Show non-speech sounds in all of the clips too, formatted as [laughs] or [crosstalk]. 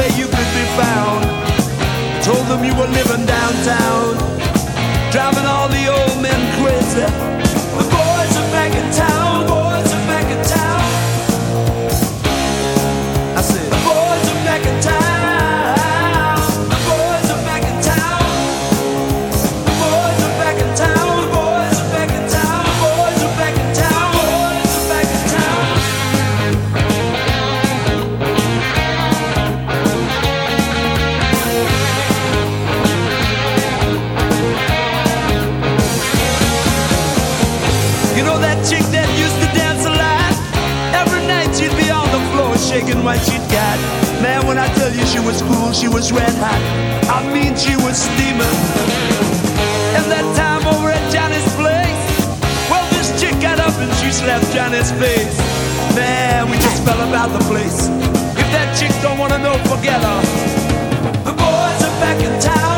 where you could be found. Told them you were living tell you she was cool, she was red hot. I mean, she was steaming. And that time over at Johnny's place, well, this chick got up and she slapped Johnny's face. Man, we just fell about the place. If that chick don't wanna know, forget her. The boys are back in town.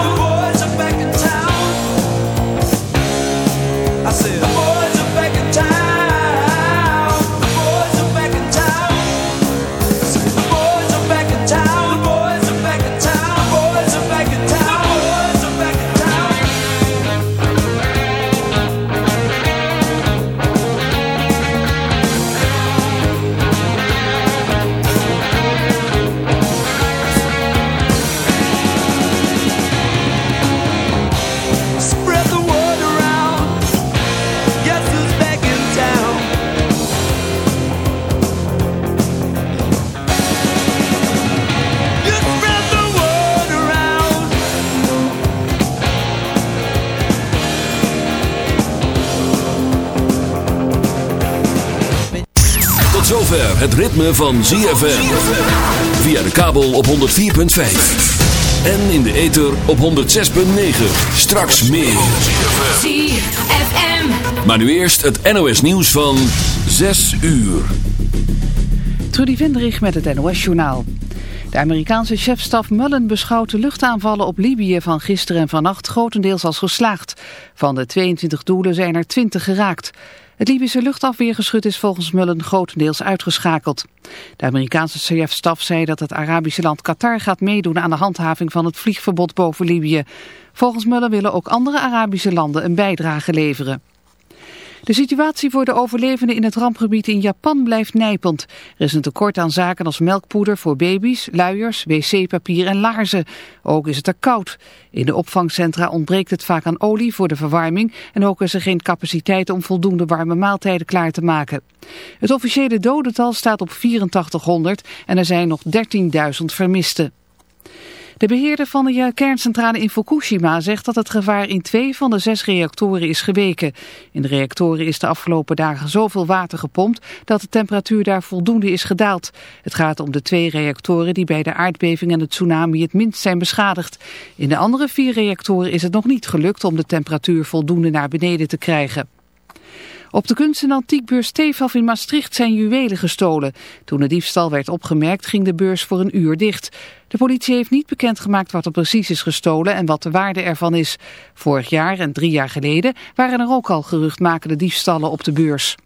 Zover het ritme van ZFM. Via de kabel op 104.5. En in de ether op 106.9. Straks meer. ZFM. Maar nu eerst het NOS nieuws van 6 uur. Trudy Vendrich met het NOS-journaal. De Amerikaanse chefstaf Mullen beschouwt de luchtaanvallen op Libië van gisteren en vannacht grotendeels als geslaagd. Van de 22 doelen zijn er 20 geraakt. Het Libische luchtafweergeschut is volgens Mullen grotendeels uitgeschakeld. De Amerikaanse chefstaf zei dat het Arabische land Qatar gaat meedoen aan de handhaving van het vliegverbod boven Libië. Volgens Mullen willen ook andere Arabische landen een bijdrage leveren. De situatie voor de overlevenden in het rampgebied in Japan blijft nijpend. Er is een tekort aan zaken als melkpoeder voor baby's, luiers, wc-papier en laarzen. Ook is het er koud. In de opvangcentra ontbreekt het vaak aan olie voor de verwarming... en ook is er geen capaciteit om voldoende warme maaltijden klaar te maken. Het officiële dodental staat op 8400 en er zijn nog 13.000 vermisten. De beheerder van de kerncentrale in Fukushima zegt dat het gevaar in twee van de zes reactoren is geweken. In de reactoren is de afgelopen dagen zoveel water gepompt dat de temperatuur daar voldoende is gedaald. Het gaat om de twee reactoren die bij de aardbeving en het tsunami het minst zijn beschadigd. In de andere vier reactoren is het nog niet gelukt om de temperatuur voldoende naar beneden te krijgen. Op de kunst- en antiekbeurs Stefaf in Maastricht zijn juwelen gestolen. Toen de diefstal werd opgemerkt ging de beurs voor een uur dicht. De politie heeft niet bekendgemaakt wat er precies is gestolen en wat de waarde ervan is. Vorig jaar en drie jaar geleden waren er ook al geruchtmakende diefstallen op de beurs.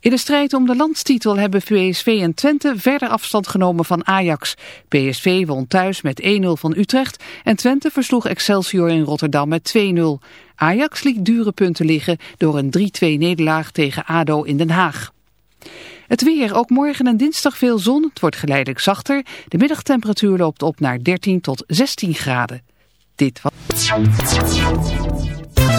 In de strijd om de landstitel hebben PSV en Twente verder afstand genomen van Ajax. PSV won thuis met 1-0 van Utrecht en Twente versloeg Excelsior in Rotterdam met 2-0. Ajax liet dure punten liggen door een 3-2 nederlaag tegen ADO in Den Haag. Het weer, ook morgen en dinsdag veel zon. Het wordt geleidelijk zachter. De middagtemperatuur loopt op naar 13 tot 16 graden. Dit was...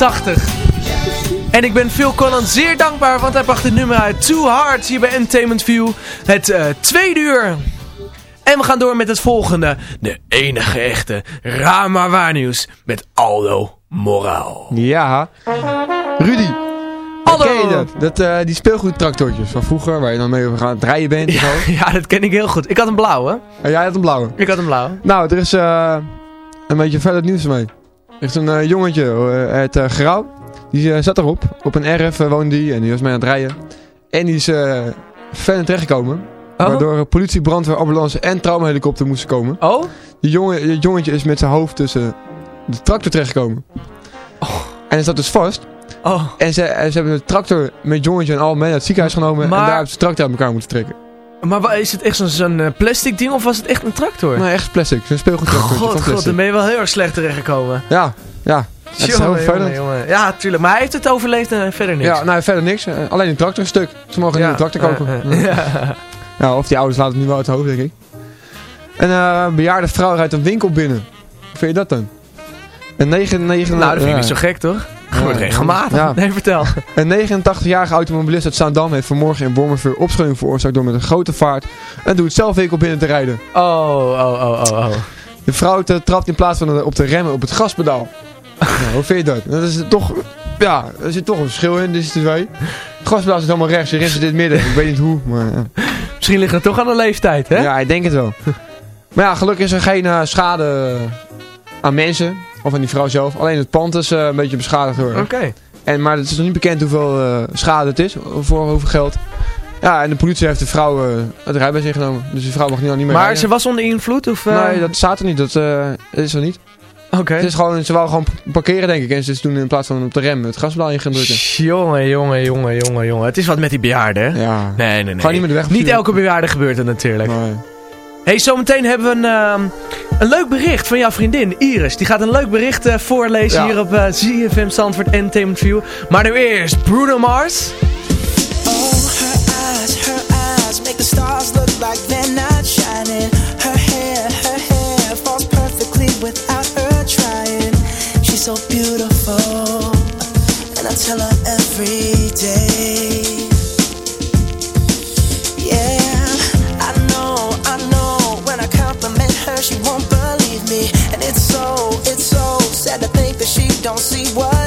1988. En ik ben Phil Collins zeer dankbaar, want hij bracht het nummer uit Too Hard hier bij Entertainment View. Het eh, tweede uur. En we gaan door met het volgende. De enige echte Rama Waarnieuws met Aldo Moraal. Ja. Rudy. Ken je dat? dat eh, die speelgoedtractortjes van vroeger, waar je dan mee aan het rijden bent en zo. [laughs] Ja, dat ken ik heel goed. Ik had een blauwe. En jij had een blauwe. Ik had een blauwe. Nou, er is eh, een beetje verder nieuws mee. Er is een eh, jongetje eh, uit uh, Grauw. Die eh, zat erop. Op een erf eh, woonde die en die was mee aan het rijden. En die is eh verder terechtgekomen. Oh. Waardoor eh, politie, brandweer, ambulance en traumahelikopter moesten komen. Oh? Die jongen, het jongetje is met zijn hoofd tussen de tractor terechtgekomen. En hij zat dus vast. Oh. En ze, ze hebben de tractor met jongetje en al mee naar het ziekenhuis genomen. Maar- En daar hebben ze de tractor uit elkaar moeten trekken. Maar is het echt zo'n eh, plastic ding of was het echt een tractor? Nee, echt plastic. Zo'n speelgoedtractor van God, god, dan ben je wel heel erg slecht terechtgekomen. Ja, ja. Het is heel Jongen. Ja, tuurlijk. Maar hij heeft het overleefd en verder niks. Ja, nou verder niks. Eh, alleen een tractor een stuk. Ze mogen een nieuwe tractor kopen. eh, eh, ja. Ja, of die ouders laten het nu wel uit het hoofd, denk ik. En eh, een bejaarde vrouw rijdt een winkel binnen. Hoe vind je dat dan? Een 9, 9, Nou, dat vind ik ja. niet zo gek, toch? Gebeurt regelmatig. Ja. Nee, vertel. Een 89-jarige automobilist uit Zaandam heeft vanmorgen in Wormerveer opschudding veroorzaakt door met een grote vaart een doe-het-zelf winkel binnen te rijden. Oh, oh, oh, oh, oh. De vrouw te- trapt in plaats van op de remmen op het gaspedaal. [laughs] nou, hoe vind je dat? Dat is toch ja, er zit toch een verschil in, deze twee. Het gasblaas is helemaal rechts, rechts zit in het midden. Ik weet niet hoe, maar ja. Misschien ligt het toch aan de leeftijd, hè? Ja, ik denk het wel. maar ja, gelukkig is er geen eh, schade aan mensen. Of aan die vrouw zelf. Alleen het pand is eh, een beetje beschadigd door. Oké. En, maar het is nog niet bekend hoeveel eh, schade het is. Voor hoeveel geld. Ja, en de politie heeft de vrouw eh, het rijbewijs ingenomen. Dus die vrouw mag nu al niet meer Maar rijden. ze was onder invloed? Of? Nee, dat staat er niet. Dat, is er niet. Oké. Het is gewoon, ze wou gewoon parkeren denk ik. En ze is toen in plaats van op de rem het gasblaal in gaan drukken. Jongen, jongen, jongen, jongen, jongen. Het is wat met die bejaarden, hè? Ja. Nee, nee, nee. Gewoon niet meer de weg Niet elke bejaarde gebeurt het natuurlijk. Nee. Hey, zometeen hebben we een, ehm, een leuk bericht van jouw vriendin Iris. Die gaat een leuk bericht eh, voorlezen Ja. hier op eh ZFM Zandvoort Entertainment View. Maar nu eerst Bruno Mars. Oh, her eyes, her eyes make the stars look like they're not shining. Her hair, her hair falls perfectly without her trying. She's so beautiful, and I tell her every day. It's so, it's so sad to think that she don't see what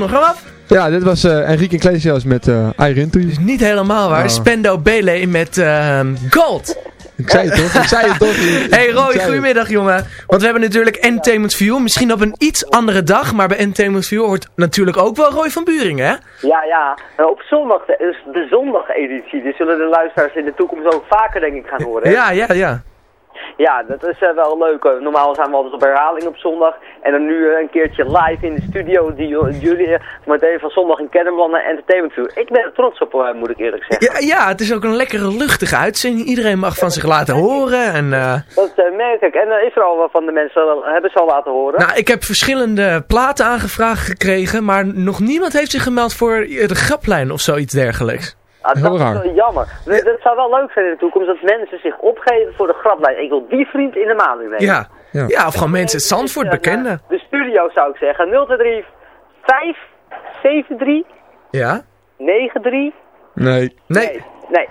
Nog af. Ja, dit was eh Enrique Iglesias met eh Into You. Niet helemaal waar. Oh. Spendo Bele met ehm, Gold. Ik zei het toch? Ik zei het toch? [laughs] Hey Roy, het. goedemiddag jongen. Want we hebben natuurlijk Entertainment View. Misschien op een iets andere dag, maar bij Entertainment View hoort natuurlijk ook wel Roy van Buringen, hè? Ja, ja. Eh, Op zondag, dus de zondageditie. Die zullen de luisteraars in de toekomst ook vaker, denk ik, gaan horen. hè? Ja, ja, ja. Ja, dat is eh, wel leuk. Eh, Normaal zijn we altijd op herhaling op zondag. En dan nu eh, een keertje live in de studio. Die jullie meteen van zondag in Kennemerland naar Entertainment View. Ik ben er trots op, moet ik eerlijk zeggen. Ja, ja, het is ook een lekkere luchtige uitzending. Iedereen mag van zich laten horen. En, Dat merk ik. En is er al wat van de mensen, hebben ze al laten horen? nou, ik heb verschillende platen aangevraagd gekregen, maar nog niemand heeft zich gemeld voor de graplijn of zoiets dergelijks. Ah, dat is wel jammer. Nee, Dat zou wel leuk zijn in de toekomst dat mensen zich opgeven voor de graplijn. Ik wil die vriend in de maand nemen. Ja. Ja. of gewoon mensen uit Zandvoort, bekenden. De studio zou ik zeggen. 023 573 Ja? 93 Nee. Nee. Nee,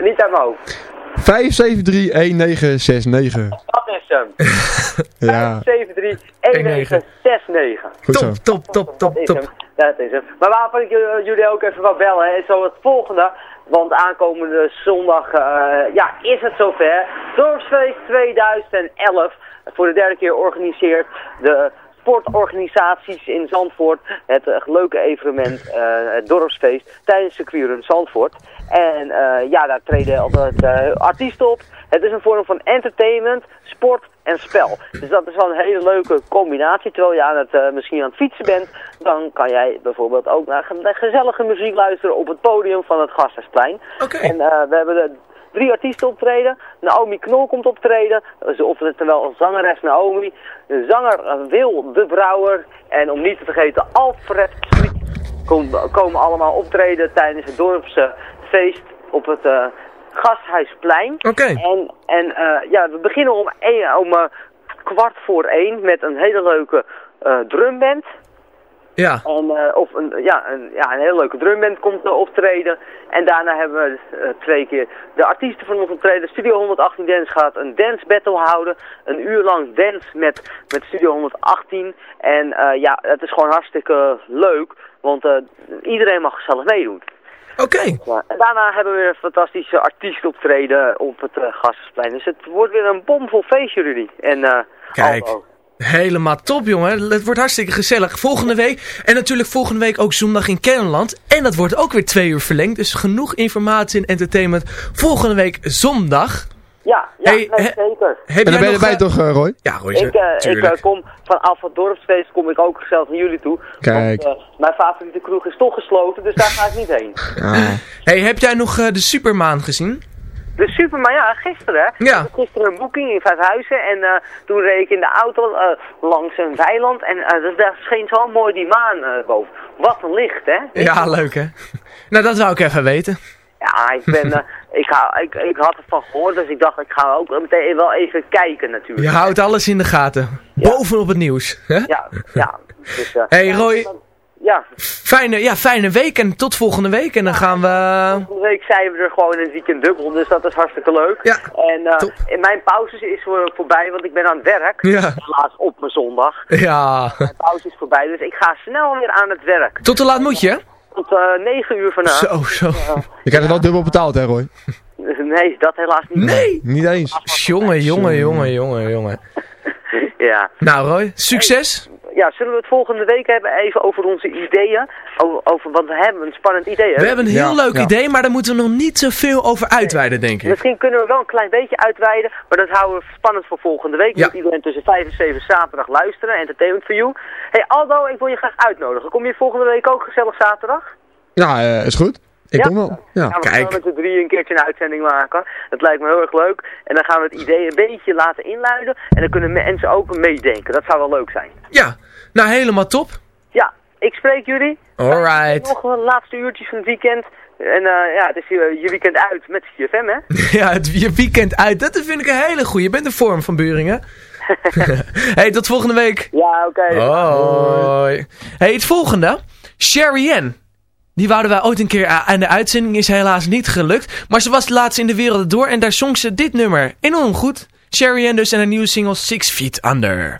[laughs] niet uit mijn hoofd. 5731969. Dat is hem. [laughs] Ja. 73 1969. Goed zo. Top, top, top, Dat is top. Hem. Dat is hem. Maar waarvan ik j- jullie ook even wil bellen, is zo het volgende. Want aankomende zondag eh, ja, is het zover. Dorpsfeest 2011. Voor de derde keer organiseert de sportorganisaties in Zandvoort het eh, leuke evenement, eh, het dorpsfeest, tijdens circuitrun Zandvoort. En eh, ja, daar treden altijd eh, artiesten op. Het is een vorm van entertainment, sport en spel. Dus dat is wel een hele leuke combinatie. Terwijl je aan het, eh, misschien aan het fietsen bent, dan kan jij bijvoorbeeld ook naar ge- naar gezellige muziek luisteren op het podium van het Gasthuisplein. En eh, we hebben de drie artiesten optreden. Naomi Knol komt optreden. Ze optreden terwijl zangeres Naomi. De zanger eh, Wil de Brouwer. En om niet te vergeten Alfred kom- komen allemaal optreden tijdens het dorpse feest op het Gasthuisplein. Oké. En, en eh, ja, we beginnen om, één- om eh, kwart voor één met een hele leuke eh, drumband. Ja. En, eh, of een, ja, een, ja, een hele leuke drumband komt eh, optreden. En daarna hebben we twee keer de artiesten van ons optreden. Studio 118 Dance gaat een dance battle houden. Een uur lang dance met, met Studio 118. En ja, het is gewoon hartstikke leuk. Want iedereen mag gezellig meedoen. Oké. Ja, en daarna hebben we weer een fantastische artiest optreden op het uh. Dus het wordt weer een bomvol feestje, Rudy. En, eh, Kijk. Helemaal top, jongen. Het wordt hartstikke gezellig. Volgende week. En natuurlijk volgende week ook zondag in Kernland. En dat wordt ook weer twee uur verlengd. Dus genoeg informatie en entertainment. Volgende week zondag. Ja, ja Hey, nee, he- zeker. Heb En dan ben je erbij eh, toch, eh, Roy? Ja, Roy. Ik, eh, ik kom vanaf het dorpsfeest kom ik ook gezellig naar jullie toe. Kijk. Want, eh, mijn favoriete kroeg is toch gesloten, dus daar ga ik niet heen. [laughs] Hey, heb jij nog eh, de Supermaan gezien? De Superman, ja, gisteren hè. Ja. Ik had Gisteren een boeking in Vijfhuizen en eh, toen reed ik in de auto eh, langs een weiland en eh, dus daar scheen zo mooi die maan eh, boven. Wat een licht hè. Ja, leuk hè? [laughs] Nou, dat wou ik even weten. Ja, ik ben, eh, [laughs] ik, ga, ik, ik had ervan gehoord, dus ik dacht ik ga ook meteen wel even kijken natuurlijk. Je houdt alles in de gaten. Bovenop het nieuws. Hè? Ja, ja. Dus, eh, Hey Roy, Ja, fijne, ja, fijne week en tot volgende week. En dan gaan we... volgende week zijn we er gewoon in het weekend dubbel, dus dat is hartstikke leuk. Ja, en eh, in mijn pauzes is voor, voorbij, want ik ben aan het werk. Ja. Helaas op mijn zondag. Ja. Mijn pauze is voorbij, dus ik ga snel weer aan het werk. Tot hoe laat moet je? Tot eh 9 uur vanavond. Zo, zo. Je krijgt het wel dubbel betaald, hè Roy? Nee, dat helaas niet. Nee! Niet eens. Jongen, jongen, jongen, jongen, jongen. [laughs] Ja. Nou Roy, succes. Ja, zullen we het volgende week hebben even over onze ideeën? Over, over want we hebben een spannend idee. hè? We hebben een heel Ja, leuk ja. idee, maar daar moeten we nog niet zoveel over uitweiden, denk ik. Misschien kunnen we wel een klein beetje uitweiden, maar dat houden we spannend voor volgende week. Ja. Moet iedereen tussen 5 en 7 zaterdag luisteren, Entertainment for You. Hey Aldo, ik wil je graag uitnodigen. Kom je volgende week ook gezellig zaterdag? Ja, eh, is goed. Ik Ja? kom wel. Ja. gaan we kijk. gaan met de drie een keertje een uitzending maken. Dat lijkt me heel erg leuk. En dan gaan we het idee een beetje laten inluiden. En dan kunnen mensen ook meedenken. Dat zou wel leuk zijn. Ja, nou helemaal top. Ja, ik spreek jullie. Alright. Nog een laatste uurtjes van het weekend. En eh, ja, het is je, je weekend uit met CFM, hè? [laughs] Ja, het, je weekend uit, dat vind ik een hele goeie. Je bent de vorm van Buringen. [laughs] [laughs] hey, tot volgende week. Ja, oké. Hoi. Hey, het volgende. Sherry Ann. Die wouden wij ooit een keer a- aan de uitzending. Is helaas niet gelukt. Maar ze was laatst in de wereld door. En daar zong ze dit nummer. Enorm goed. Sherry Ann dus en een nieuwe single Six Feet Under.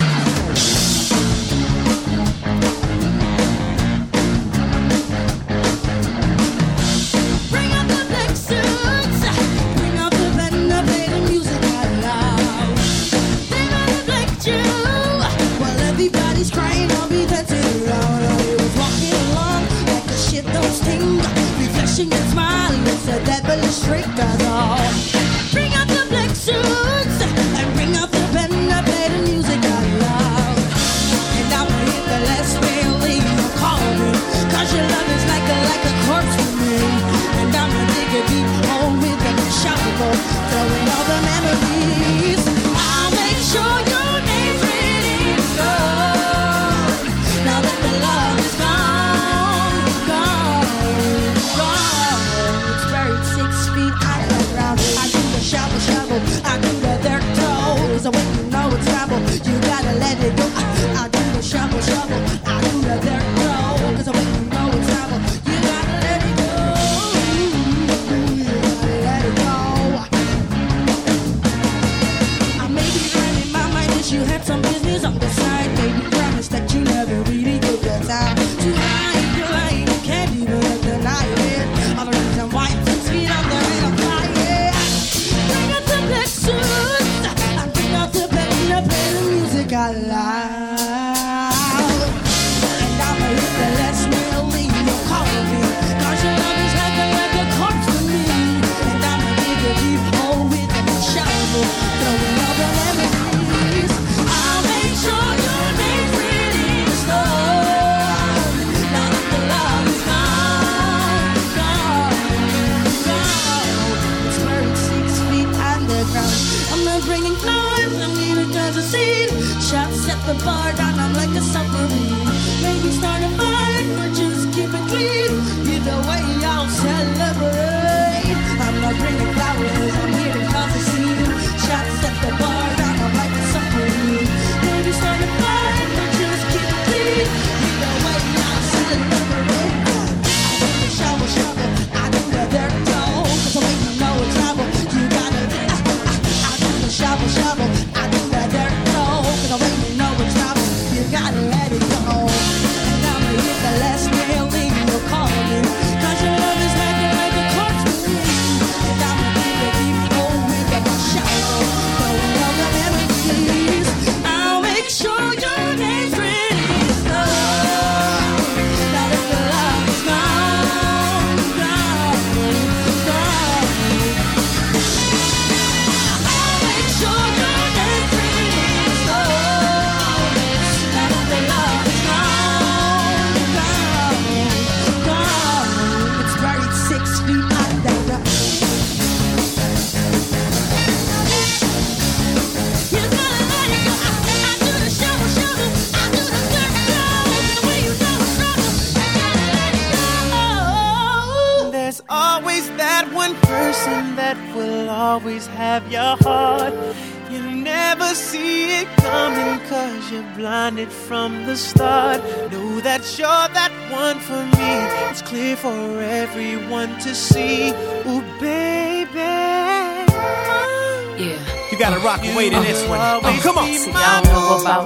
Refreshing and smiling, it's a devilish trick, that's all.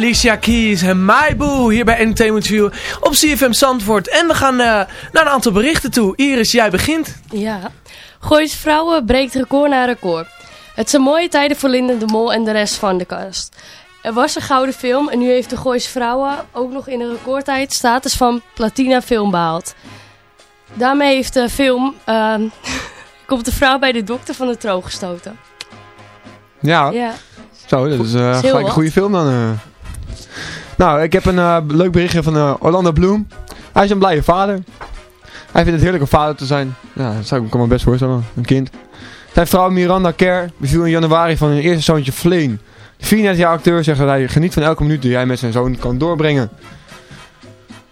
Alicia Keys en My Boo hier bij Entertainment View op CFM Zandvoort. En we gaan eh, naar een aantal berichten toe. Iris, jij begint. Ja. Goois Vrouwen breekt record na record. Het zijn mooie tijden voor Linda de Mol en de rest van de cast. Er was een gouden film en nu heeft de Goois Vrouwen ook nog in een recordtijd status van Platina film behaald. Daarmee heeft de film... ehm, [laughs] komt de vrouw bij de dokter van de troon gestoten. Ja, Ja. zo, dat is eh, gelijk een goede film dan. eh. Nou, ik heb een eh, leuk berichtje van eh, Orlando Bloom. Hij is een blije vader. Hij vindt het heerlijk om vader te zijn. Ja, dat zou ik me best voorstellen, een kind. Zijn vrouw Miranda Kerr beviel in januari van hun eerste zoontje Fleen. De 34-jarige acteur zegt dat hij geniet van elke minuut die hij met zijn zoon kan doorbrengen.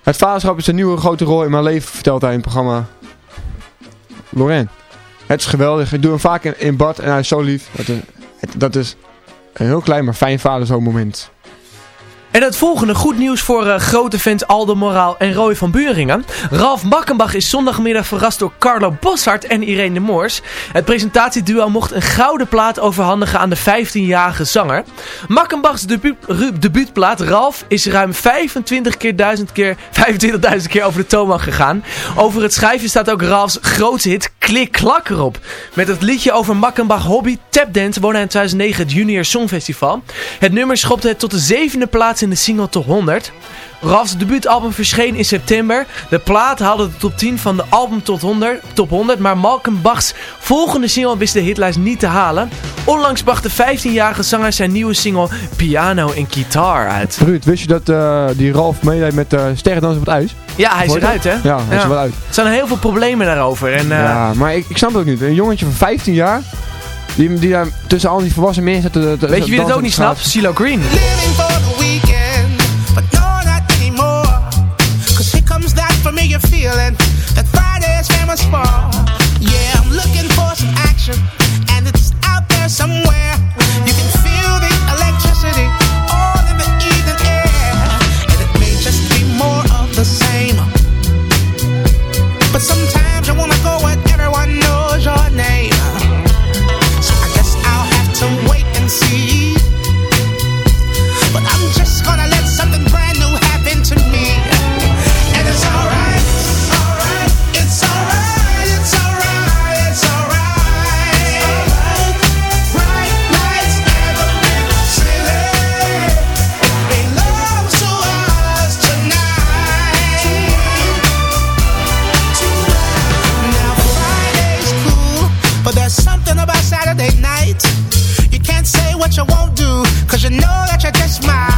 Het vaderschap is een nieuwe grote rol in mijn leven, vertelt hij in het programma Lorraine. Het is geweldig, ik doe hem vaak in, bad en hij is zo lief. Dat is, dat is een heel klein maar fijn vader moment. En het volgende goed nieuws voor eh, grote fans Aldo Moraal en Roy van Buringen. Ralf Makkenbach is zondagmiddag verrast door Carlo Boshart en Irene de Moors. Het presentatieduo mocht een gouden plaat overhandigen aan de 15-jarige zanger. Makkenbachs debuut, ru- debuutplaat Ralf is ruim 25 keer 25.000 [laughs] keer over de toonbank gegaan. Over het schijfje staat ook Ralfs grootste hit klik klak erop. Met het liedje over Makkenbach hobby tapdance won hij in 2009 het Junior Songfestival. Het nummer schopte het tot de zevende plaats in de single top 100. Ralfs debuutalbum verscheen in september. De plaat haalde de top 10 van de album tot 100, top 100, maar Malcolm Bachs volgende single wist de hitlijst niet te halen. Onlangs bracht de 15-jarige zanger zijn nieuwe single Piano en Guitar uit. Ruud, wist je dat eh, die Ralf meedeed met uh, Sterrendansen op het ijs? Ja, hij Hoor je eruit dat? hè? Ja, hij is er wel uit. Er zijn heel veel problemen daarover. En, eh, ja, maar ik, ik snap het ook niet. Een jongetje van 15 jaar, die, die daar tussen al die volwassen mensen zit te- te- Weet je wie dat ook niet snapt? CeeLo Green. Familiar feeling that Friday is famous for. Yeah, I'm looking for some action, and it's out there somewhere. You can what you won't do, cause you know that you're just might.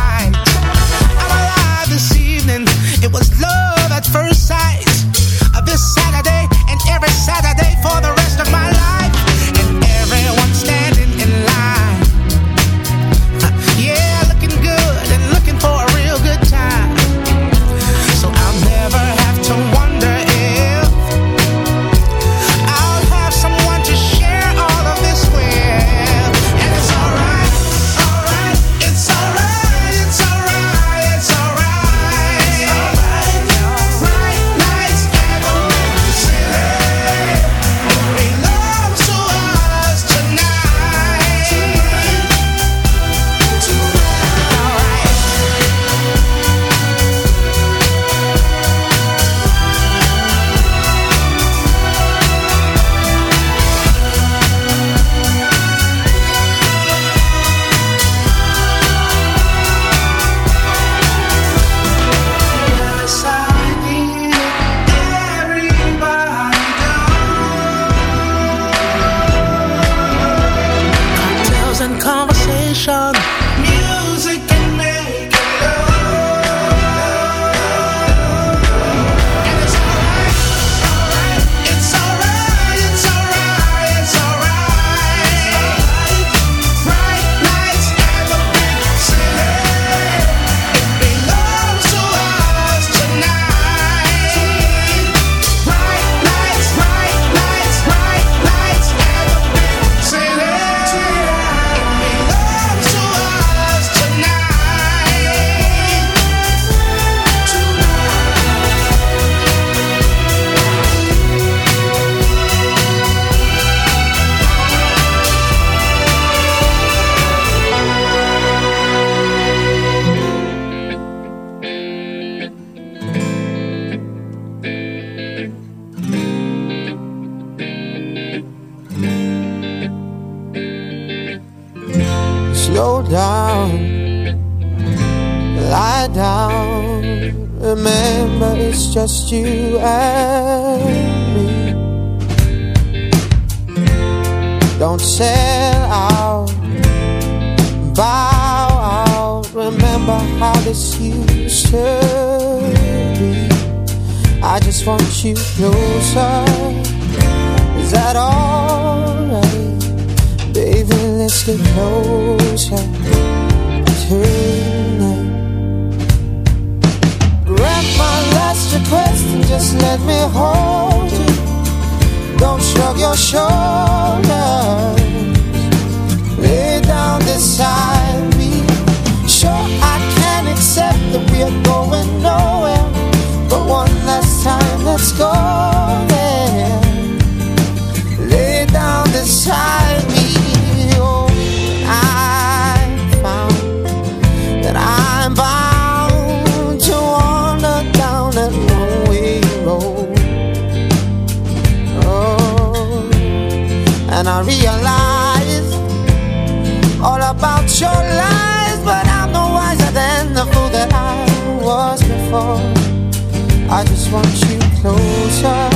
I just want you closer.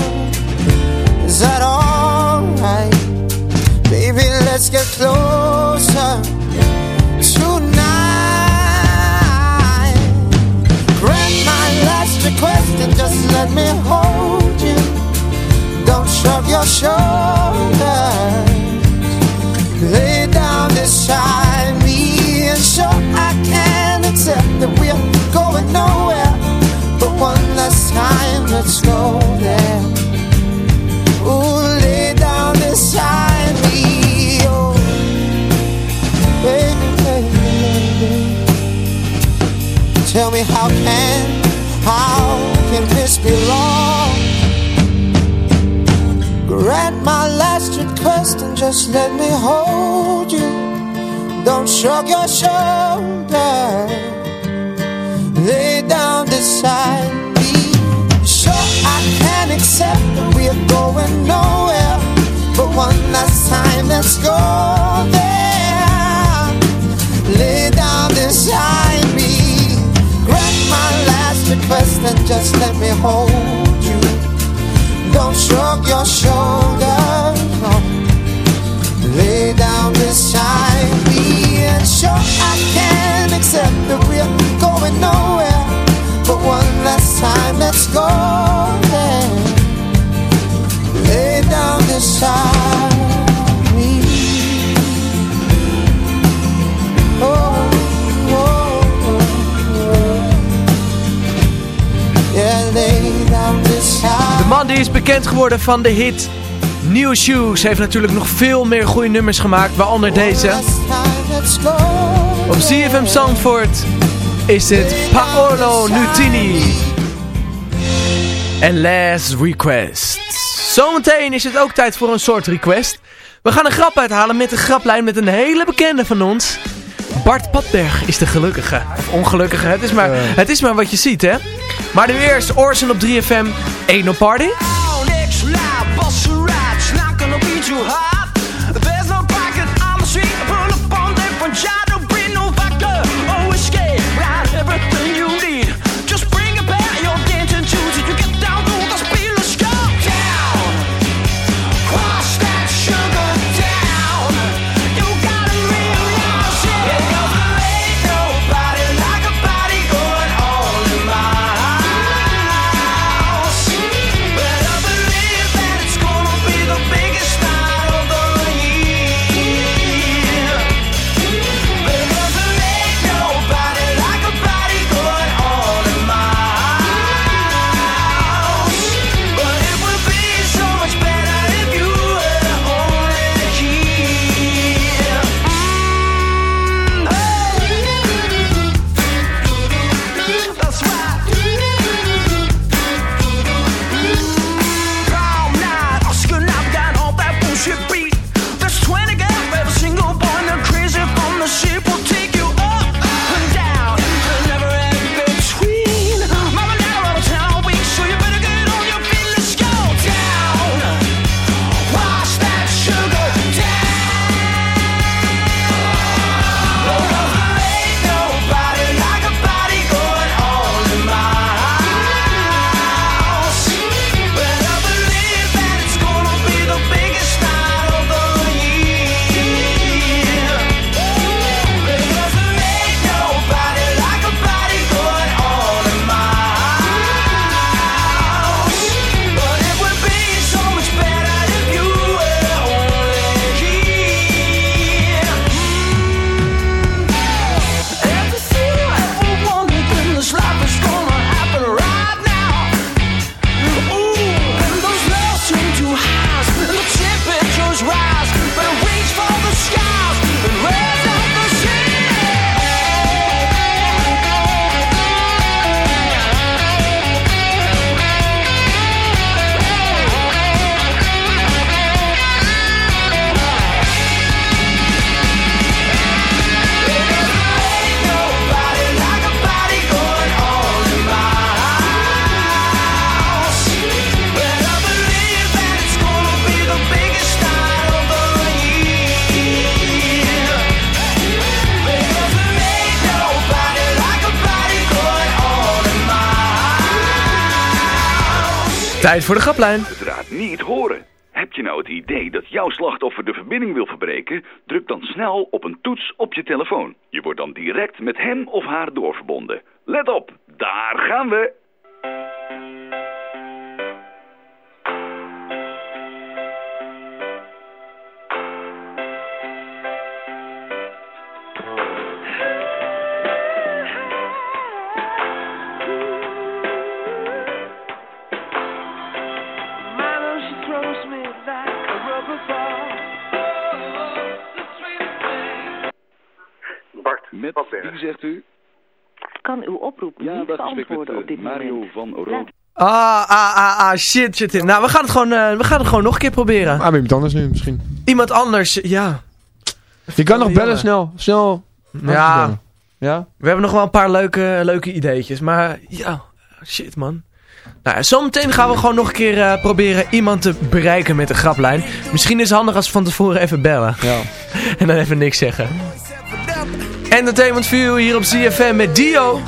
Is that alright? Baby, let's get closer tonight. Grant my last request and just let me hold you. Don't shrug your shoulders. Lay down beside me and sure I can accept that we're going nowhere. Time, let's go there. Ooh, lay down beside me. Oh, baby, baby, baby. Tell me how can, how can this be wrong? Grant my last request and just let me hold you. Don't shrug your shoulders. Lay down beside can accept that we're going nowhere. But one last time, let's go there. Lay down beside me. Grant my last request and just let me hold you. Don't shrug your shoulders. No. Lay down beside me and sure I can accept that we're going nowhere. But one last time, let's go De man die is bekend geworden van de hit New Shoes heeft natuurlijk nog veel meer goede nummers gemaakt, waaronder deze. Op CFM Zandvoort is het Paolo Nutini. En Last Request. Zometeen is het ook tijd voor een soort request. We gaan een grap uithalen met een graplijn met een hele bekende van ons. Bart Patberg is de gelukkige. Of ongelukkige, het is maar, het is maar wat je ziet hè. Maar nu eerst Orson op 3FM, Ain't No Party. Next live, Tijd voor de graplijn. Uiteraard niet horen. Heb je nou het idee dat jouw slachtoffer de verbinding wil verbreken? Druk dan snel op een toets op je telefoon. Je wordt dan direct met hem of haar doorverbonden. Let op, daar gaan we! Met wie zegt u? kan uw oproep Ja, niet met beantwoorden op eh, dit Mario moment. van Rood. Ah, ah, ah, ah, shit, shit. Nou, we gaan het gewoon, eh, we gaan het gewoon nog een keer proberen. Ah, iemand anders nu misschien. Iemand anders, ja. Je kan nog bellen Jongen. snel. Snel. Ja. Ja? We hebben nog wel een paar leuke, leuke ideetjes, maar ja, shit man. Nou, zometeen gaan we gewoon nog een keer eh, proberen iemand te bereiken met een graplijn. Misschien is het handig als we van tevoren even bellen. Ja. [laughs] en dan even niks zeggen. Entertainment View hier op CFM met Dio.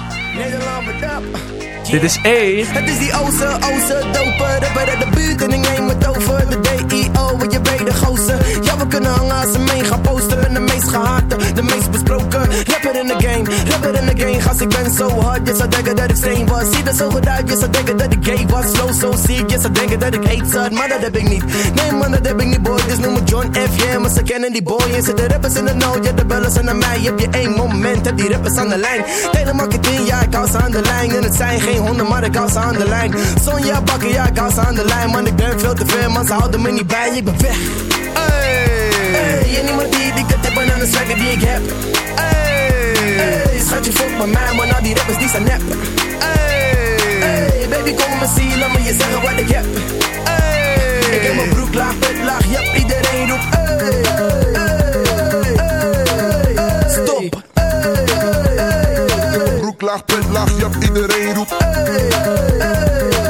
Dit is E. Het is die oze, oze, doper. Rapper uit de buurt en ik neem het over. De DIO, wat je de gozer. Ja, we kunnen hangen als ze mee gaan posten. De meest de besproken. Rapper in de game, rapper in de game. Gast, ik ben zo hard. Je zou denken dat ik steen was. Zie er zo goed uit, je zou denken dat ik gay was. Flow zo ziek, je zou denken dat ik hate zat. Maar dat heb ik niet. Nee man, dat heb ik niet boy. Dus noem me John F. Yeah, maar ze kennen die boy. En zitten rappers in de nood, ja, de bellen zijn naar mij. Heb je één moment, heb die rappers aan de lijn. Telemarketing, ja, ik hou ze aan de lijn. En het zijn geen honden, maar ik hou ze aan de lijn. Sonja bakken, ja, ik hou ze aan de lijn. Man, ik ben veel te ver, man, ze houden me niet bij. Ik ben weg. En niemand die die dat hebben aan de swagger die ik heb. Hey, hey schatje, fuck met mij, man, al die rappers die zijn nep. Hey, hey baby, kom me zien, laat me je zeggen wat ik heb. Hey, ik heb mijn broek laag, pet laag, yep, iedereen roept. Hey, hey, hey, hey, stop. Broek laag, pet laag, ja, iedereen roept. Stop.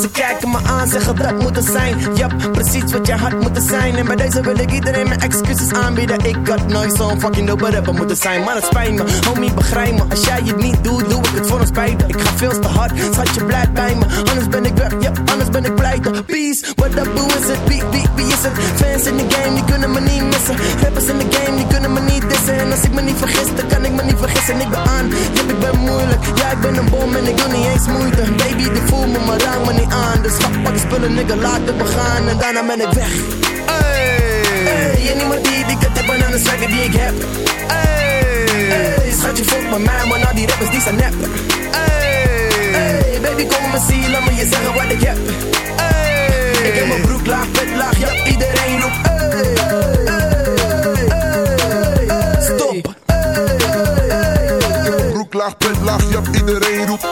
Ze kijken me aan, zeggen dat moet zijn. Jap, precies wat je had moeten zijn. En bij deze wil ik iedereen mijn excuses aanbieden. Ik had nooit zo'n fucking dope rapper moeten zijn. Maar het spijt me, homie, begrijp me. Als jij het niet doet, doe ik het voor ons beiden. Ik ga veel te hard, schat je blijft bij me. Anders ben ik weg, ja, anders ben ik pleiten. Peace, what up, hoe is het? Wie, wie, wie is het? Fans in de game, die kunnen me niet missen. Rappers in de game, die kunnen me niet dissen. En als ik me niet vergis, dan kan ik me niet vergissen. Ik ben aan, ja, ik ben moeilijk. Ja, ik ben een bom en ik doe niet eens moeite. Baby, die voelt me, maar raak me niet aan. Dus schat, pak je spullen, nigga, laat het begaan. En daarna ben ik weg. Hey, hey en niemand die die kut hebben aan de die ik heb. Hey, hey schatje, fuck met mij, man, al die rappers die zijn nep. Hey, hey baby, kom me zien, laat me je zeggen wat ik heb. Hey, ik heb mijn broek laag, pet laag, ja, iedereen roept. Hey, hey, hey, hey, stop. Broek laag, pet laag, ja, iedereen roept.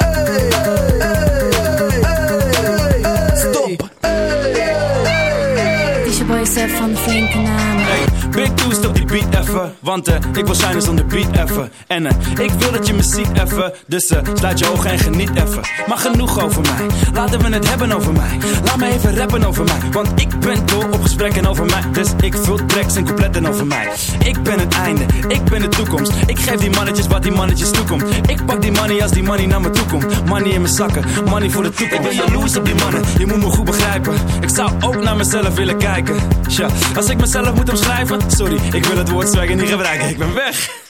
Het is je boy De Big Two stop die beat even, want eh, ik wil shinen zonder beat even. En eh, ik wil dat je me ziet even, dus eh, sluit je ogen en geniet even. Maar genoeg over mij, laten we het hebben over mij. Laat me even rappen over mij, want ik ben dol op gesprekken over mij. Dus ik vul tracks en coupletten over mij. Ik ben het einde, ik ben de toekomst. Ik geef die mannetjes wat die mannetjes toekomt. Ik pak die money als die money naar me toe komt. Money in mijn zakken, money voor de toekomst. Ik ben jaloers op die mannen, je moet me goed begrijpen. Ik zou ook naar mezelf willen kijken. Tja, als ik mezelf moet omschrijven, sorry, ik wil het woord swagger niet gebruiken. Ik ben weg.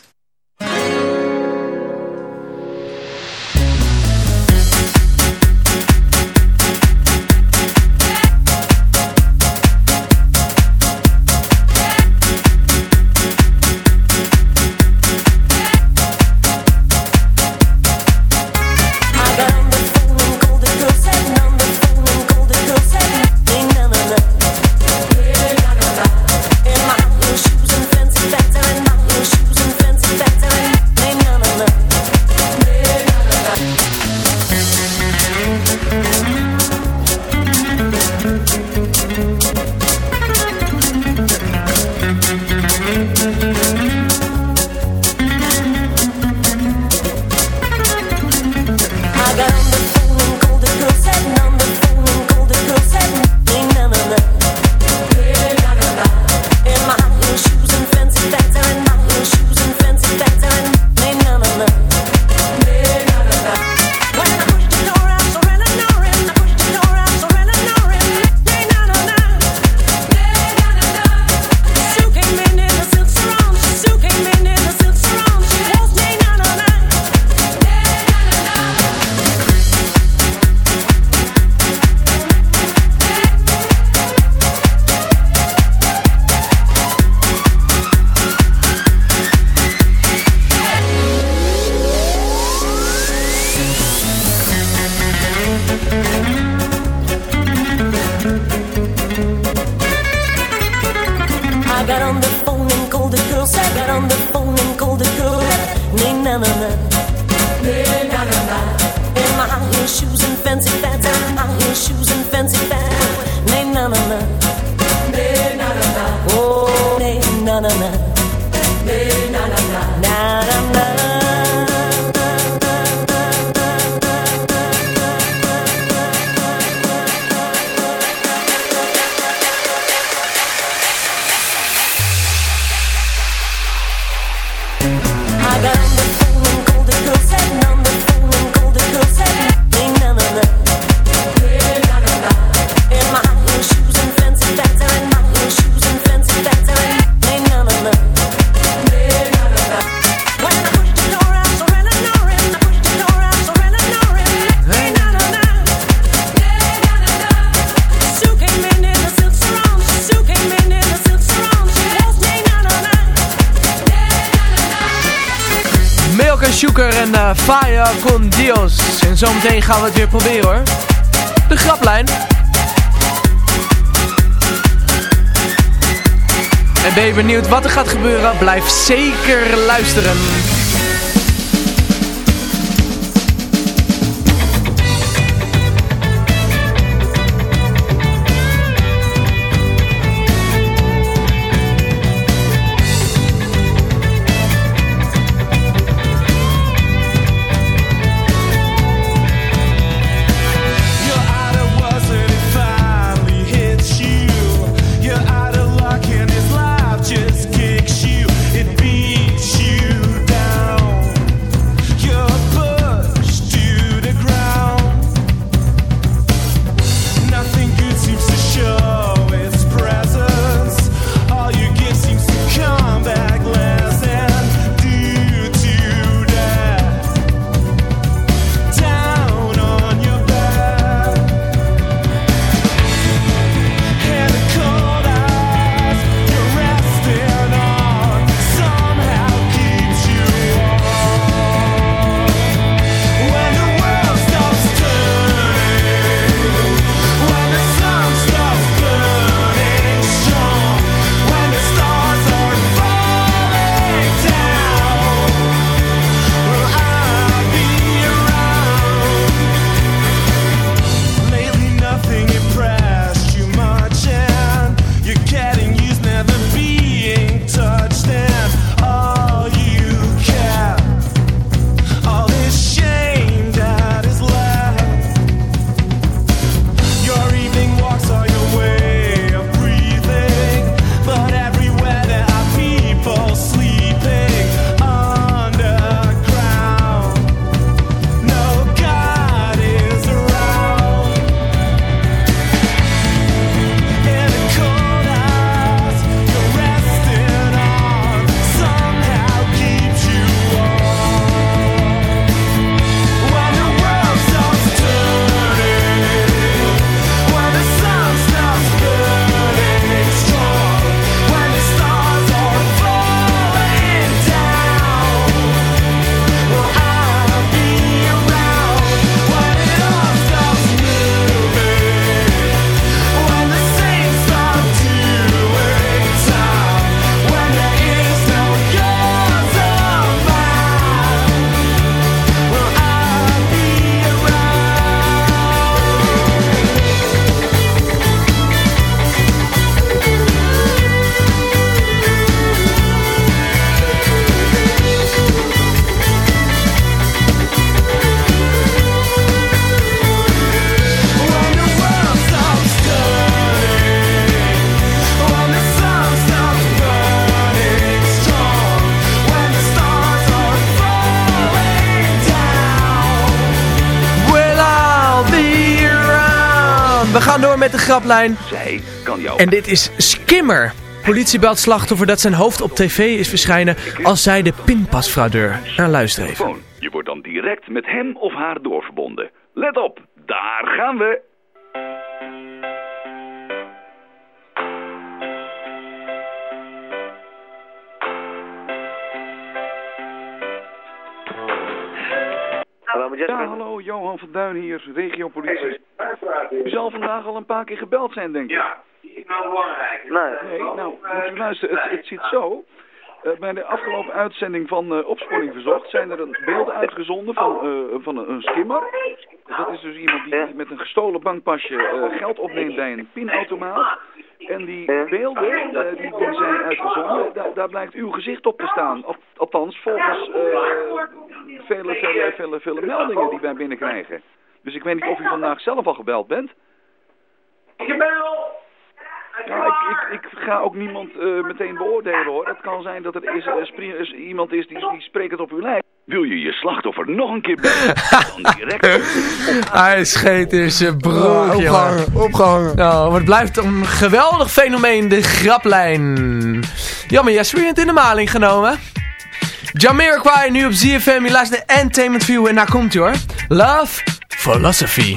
Zometeen gaan we het weer proberen hoor. De graplijn. En ben je benieuwd wat er gaat gebeuren? Blijf zeker luisteren. We gaan door met de graplijn. Zij kan jou... En dit is Skimmer. Politie belt slachtoffer dat zijn hoofd op tv is verschijnen als zij de pinpasfraudeur. Nou, luister even. Je wordt dan direct met hem of haar doorverbonden. Let op, daar gaan we. Ja, hallo, Johan van Duin hier, regiopolitie. U zal vandaag al een paar keer gebeld zijn, denk ik. Ja, is nou belangrijk. Nee, nou, moet u luisteren, het, het zit zo. Eh, bij de afgelopen uitzending van eh, Opsporing Verzocht zijn er een beelden uitgezonden van, eh, van een, een skimmer. Dat is dus iemand die met een gestolen bankpasje eh, geld opneemt bij een pinautomaat. En die beelden eh, die, die zijn uitgezonden, daar, daar blijkt uw gezicht op te staan. Al- althans, volgens eh, vele, vele, vele, vele meldingen die wij binnenkrijgen. Dus ik weet niet of u vandaag zelf al gebeld bent. Gebel! Ja, ik, ik, ik ga ook niemand eh, meteen beoordelen hoor. Het kan zijn dat er is, eh, is iemand is die, die spreekt het op uw lijf. Wil je je slachtoffer nog een keer bellen? [laughs] Dan direct. Hij scheet in zijn broek, Ja, opgehangen, opgehangen. Nou, maar het blijft een geweldig fenomeen, de graplijn. Jammer, weer in de maling genomen. Jamiroquai nu op ZFM, je luistert naar Entertainment View en daar komt hij hoor. Love Philosophy.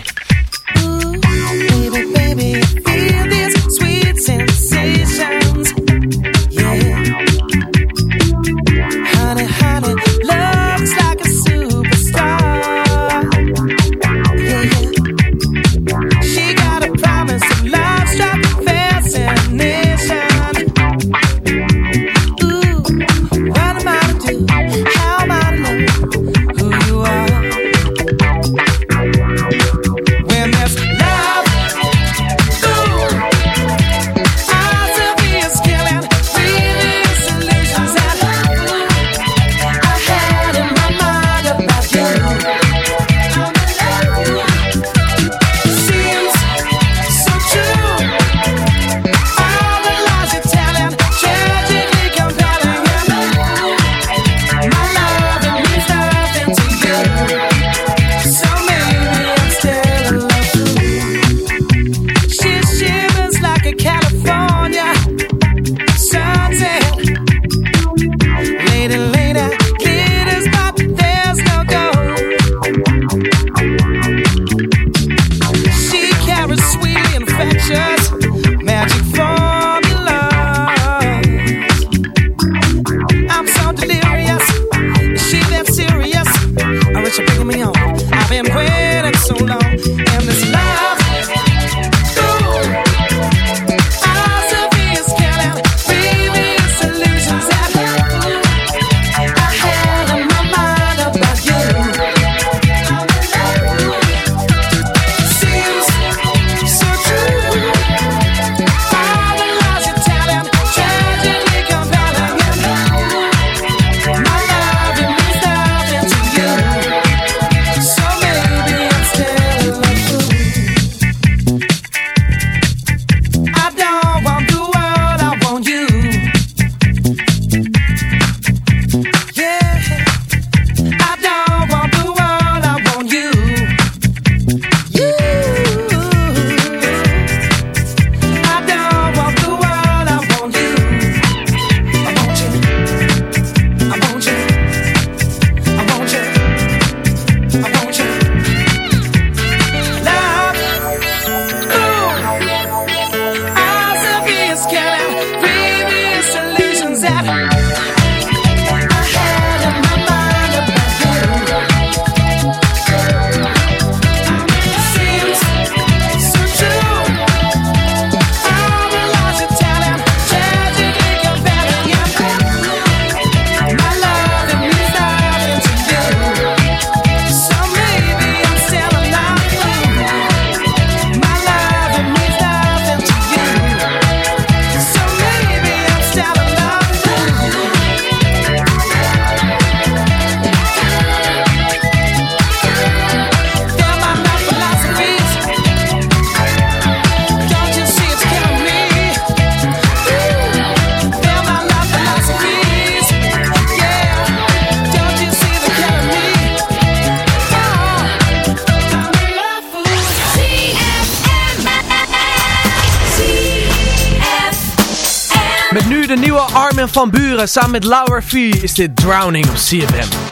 Samen met Laura V is dit Drowning op CFM.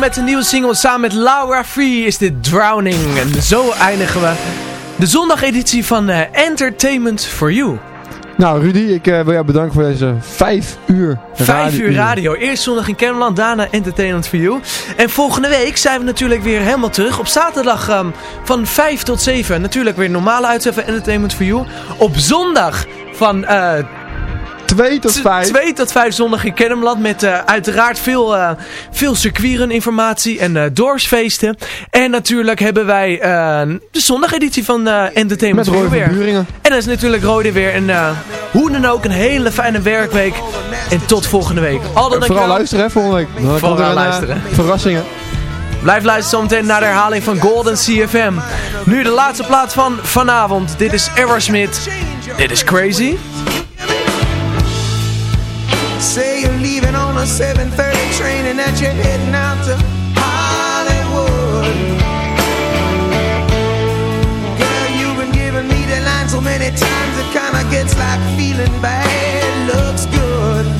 Met een nieuwe single samen met Laura Free is dit Drowning. En zo eindigen we de zondageditie van eh, Entertainment for You. Nou Rudy, ik eh, wil jou bedanken voor deze vijf uur Vijf uur radio. Eerst zondag in Kennemerland, daarna Entertainment for You. En volgende week zijn we natuurlijk weer helemaal terug. Op zaterdag ehm, van 5 tot 7 natuurlijk weer normale uitzending van Entertainment for You. Op zondag van... eh 2 tot 5. 2 tot 5 zondag in Kennemerland met eh, uiteraard veel, eh veel circuitrun informatie en dorpsfeesten. En natuurlijk hebben wij de zondageditie van Entertainment Met Roy weer. Buringen. En dat is natuurlijk Rode weer. En hoe dan ook een hele fijne werkweek. En tot volgende week. Aldo, En vooral luisteren hè, volgende week. Dan Vooral er een, luisteren. verrassingen. Blijf luisteren zometeen naar de herhaling van Golden CFM. Nu de laatste plaat van vanavond. Dit is Aerosmith. Dit is Crazy. Say you're leaving on a 7.30 train and that you're heading out to Hollywood. Girl, you've been giving me the line so many times It kinda gets like feeling bad. Looks good.